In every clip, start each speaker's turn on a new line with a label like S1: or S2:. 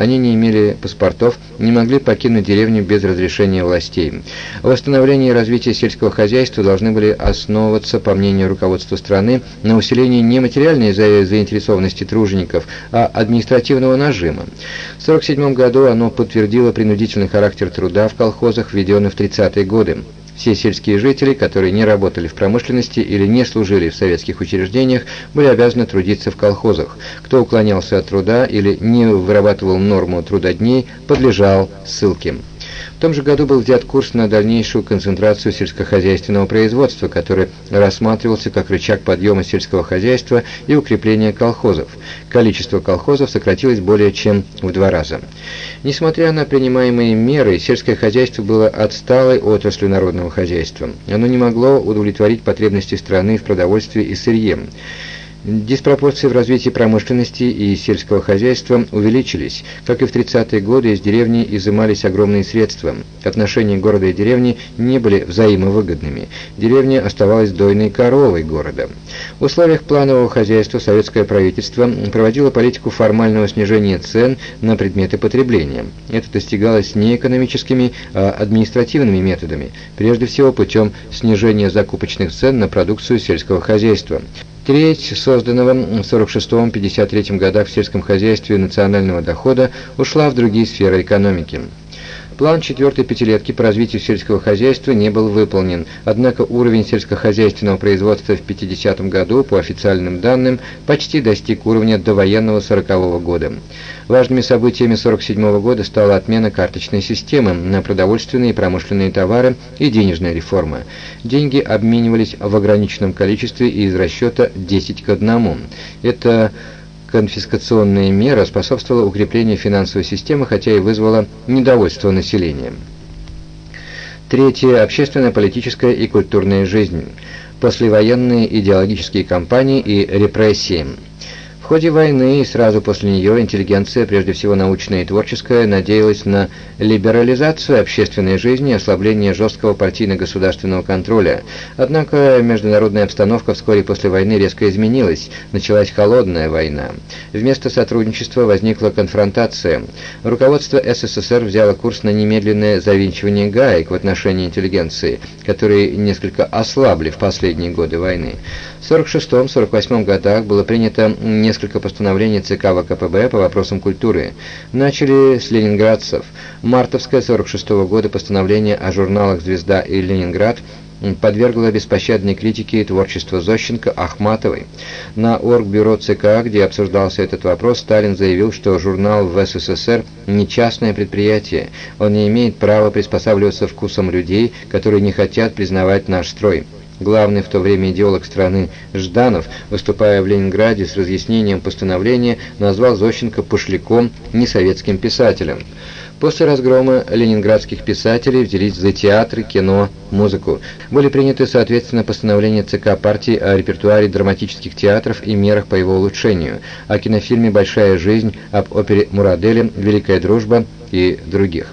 S1: они не имели паспортов, не могли покинуть деревню без разрешения властей. Восстановление и развитие сельского хозяйства должны были основываться, по мнению руководства страны, на усилении не материальной заинтересованности тружеников, а административного нажима. В 1947 году оно подтвердило принудительный характер труда в колхозах, введенный в 30-е годы. Все сельские жители, которые не работали в промышленности или не служили в советских учреждениях, были обязаны трудиться в колхозах. Кто уклонялся от труда или не вырабатывал норму трудодней, подлежал ссылке. В том же году был взят курс на дальнейшую концентрацию сельскохозяйственного производства, который рассматривался как рычаг подъема сельского хозяйства и укрепления колхозов. Количество колхозов сократилось более чем в два раза. Несмотря на принимаемые меры, сельское хозяйство было отсталой отраслью народного хозяйства. Оно не могло удовлетворить потребности страны в продовольствии и сырье. Диспропорции в развитии промышленности и сельского хозяйства увеличились. Как и в 30-е годы, из деревни изымались огромные средства. Отношения города и деревни не были взаимовыгодными. Деревня оставалась дойной коровой города. В условиях планового хозяйства советское правительство проводило политику формального снижения цен на предметы потребления. Это достигалось не экономическими, а административными методами, прежде всего путем снижения закупочных цен на продукцию сельского хозяйства. Треть созданного в 46-53 годах в сельском хозяйстве национального дохода ушла в другие сферы экономики. План четвертой пятилетки по развитию сельского хозяйства не был выполнен, однако уровень сельскохозяйственного производства в 50 году, по официальным данным, почти достиг уровня довоенного 40 -го года. Важными событиями 47 года стала отмена карточной системы на продовольственные и промышленные товары и денежная реформа. Деньги обменивались в ограниченном количестве и из расчета 10 к 1. Это конфискационная мера способствовала укреплению финансовой системы, хотя и вызвала недовольство населения. Третье. Общественная, политическая и культурная жизнь. Послевоенные идеологические кампании и репрессии ходе войны и сразу после нее интеллигенция, прежде всего научная и творческая, надеялась на либерализацию общественной жизни и ослабление жесткого партийно-государственного контроля. Однако международная обстановка вскоре после войны резко изменилась, началась холодная война. Вместо сотрудничества возникла конфронтация. Руководство СССР взяло курс на немедленное завинчивание гаек в отношении интеллигенции, которые несколько ослабли в последние годы войны. В 1946-1948 годах было принято несколько постановлений ЦК ВКПБ по вопросам культуры. Начали с ленинградцев. Мартовское 1946 года постановление о журналах «Звезда» и «Ленинград» подвергло беспощадной критике творчество Зощенко, Ахматовой. На Оргбюро ЦК, где обсуждался этот вопрос, Сталин заявил, что журнал в СССР не частное предприятие, он не имеет права приспосабливаться вкусам людей, которые не хотят признавать наш строй. Главный в то время идеолог страны Жданов, выступая в Ленинграде с разъяснением постановления, назвал Зощенко пошляком, несоветским писателем. После разгрома ленинградских писателей взялись за театры, кино, музыку. Были приняты, соответственно, постановления ЦК партии о репертуаре драматических театров и мерах по его улучшению, о кинофильме «Большая жизнь», об опере Мураделе «Великая дружба» и других.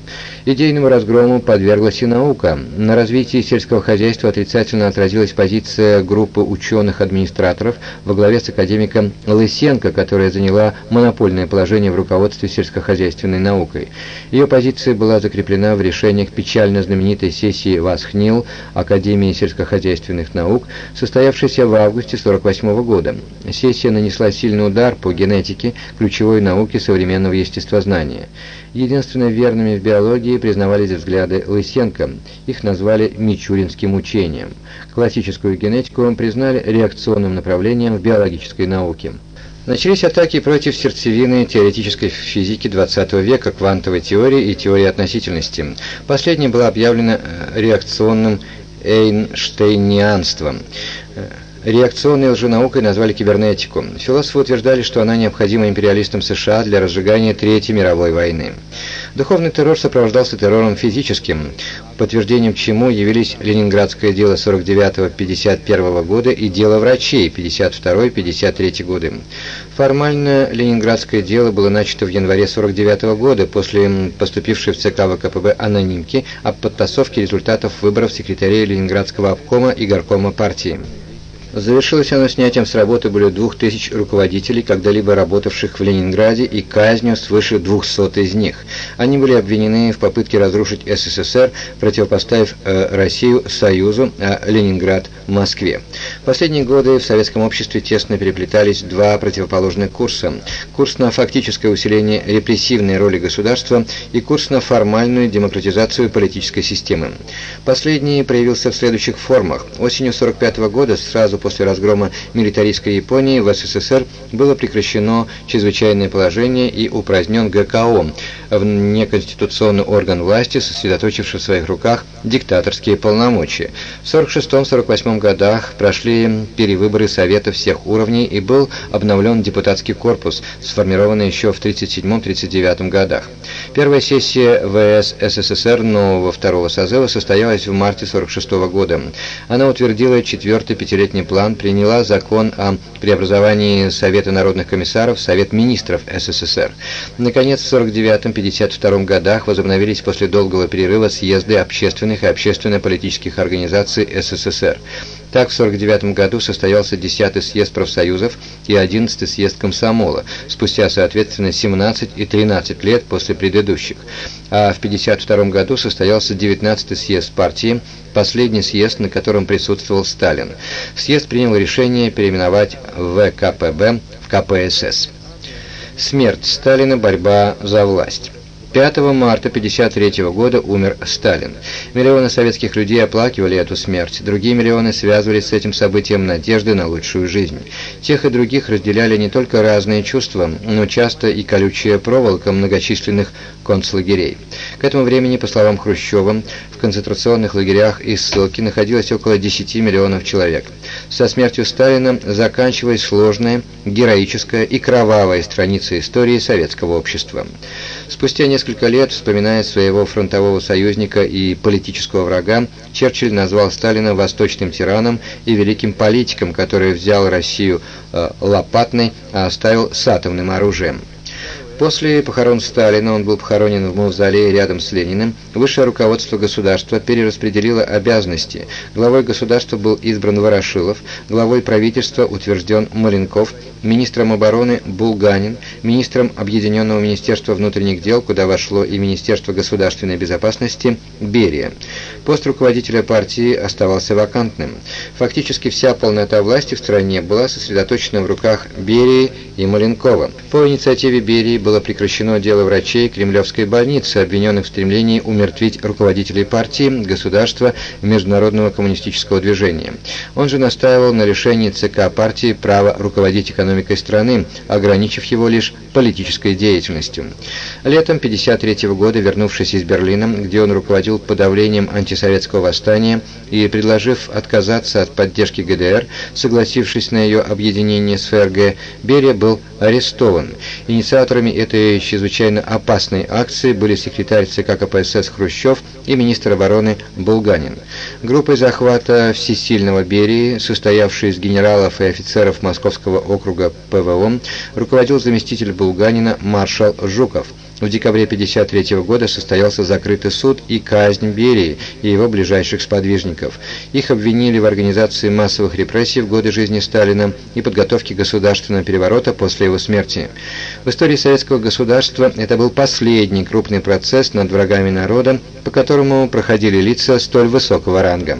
S1: Идейному разгрому подверглась и наука. На развитии сельского хозяйства отрицательно отразилась позиция группы ученых-администраторов во главе с академиком Лысенко, которая заняла монопольное положение в руководстве сельскохозяйственной наукой. Ее позиция была закреплена в решениях печально знаменитой сессии ВАСХНИЛ Академии сельскохозяйственных наук, состоявшейся в августе 1948 года. Сессия нанесла сильный удар по генетике, ключевой науке современного естествознания. Единственно верными в биологии признавались взгляды Лысенко. Их назвали Мичуринским учением. Классическую генетику признали реакционным направлением в биологической науке. Начались атаки против сердцевины теоретической физики XX века, квантовой теории и теории относительности. Последняя была объявлена э, реакционным эйнштейнианством. Реакционной лженаукой назвали кибернетику. Философы утверждали, что она необходима империалистам США для разжигания Третьей мировой войны. Духовный террор сопровождался террором физическим, подтверждением чему явились Ленинградское дело 49-51 года и дело врачей 52-53 годы. Формально Ленинградское дело было начато в январе 49 года после поступившей в ЦК ВКПБ анонимки об подтасовке результатов выборов секретарей Ленинградского обкома и горкома партии. Завершилось оно снятием с работы более двух тысяч руководителей, когда-либо работавших в Ленинграде, и казнью свыше 200 из них. Они были обвинены в попытке разрушить СССР, противопоставив э, Россию Союзу, а Ленинград – Москве. В последние годы в советском обществе тесно переплетались два противоположных курса. Курс на фактическое усиление репрессивной роли государства и курс на формальную демократизацию политической системы. Последний проявился в следующих формах. Осенью 1945 года, сразу после разгрома милитаристской Японии, в СССР было прекращено чрезвычайное положение и упразднен ГКО, в неконституционный орган власти, сосредоточивший в своих руках диктаторские полномочия. В 1946-1948 годах прошли перевыборы Совета всех уровней и был обновлен депутатский корпус, сформированный еще в 1937-1939 годах. Первая сессия ВС СССР нового второго созыва состоялась в марте 1946 года. Она утвердила четвертый пятилетний план, приняла закон о преобразовании Совета народных комиссаров в Совет министров СССР. Наконец, в 1949-1952 годах возобновились после долгого перерыва съезды общественных и общественно-политических организаций СССР. Так, в 1949 году состоялся 10-й съезд профсоюзов и 11-й съезд комсомола, спустя, соответственно, 17 и 13 лет после предыдущих. А в 1952 году состоялся 19-й съезд партии, последний съезд, на котором присутствовал Сталин. Съезд принял решение переименовать ВКПБ в КПСС. Смерть Сталина, борьба за власть. 5 марта 1953 года умер Сталин. Миллионы советских людей оплакивали эту смерть, другие миллионы связывали с этим событием надежды на лучшую жизнь. Тех и других разделяли не только разные чувства, но часто и колючая проволока многочисленных концлагерей. К этому времени, по словам Хрущева, в концентрационных лагерях и ссылки находилось около 10 миллионов человек. Со смертью Сталина заканчивалась сложная, героическая и кровавая страница истории советского общества. Спустя несколько лет, вспоминая своего фронтового союзника и политического врага, Черчилль назвал Сталина восточным тираном и великим политиком, который взял Россию э, лопатной, а оставил с атомным оружием. После похорон Сталина он был похоронен в мавзолее рядом с Лениным. Высшее руководство государства перераспределило обязанности. Главой государства был избран Ворошилов, главой правительства утвержден Маленков, министром обороны Булганин, министром Объединенного министерства внутренних дел, куда вошло и Министерство государственной безопасности, Берия. Пост руководителя партии оставался вакантным. Фактически вся полнота власти в стране была сосредоточена в руках Берии и Маленкова. По инициативе Берии было прекращено дело врачей Кремлевской больницы, обвиненных в стремлении умертвить руководителей партии, государства и международного коммунистического движения. Он же настаивал на решении ЦК партии права руководить экономикой страны, ограничив его лишь политической деятельностью. Летом 1953 года, вернувшись из Берлина, где он руководил подавлением антисоветского восстания и предложив отказаться от поддержки ГДР, согласившись на ее объединение с ФРГ, Берия был арестован. Инициаторами этой чрезвычайно опасной акции были секретарь ЦК КПСС Хрущев и министр обороны Булганин. Группой захвата всесильного Берии, состоявшей из генералов и офицеров Московского округа ПВО, руководил заместитель Булганина маршал Жуков. В декабре 1953 года состоялся закрытый суд и казнь Берии и его ближайших сподвижников. Их обвинили в организации массовых репрессий в годы жизни Сталина и подготовке государственного переворота после его смерти. В истории советского государства это был последний крупный процесс над врагами народа, по которому проходили лица столь высокого ранга.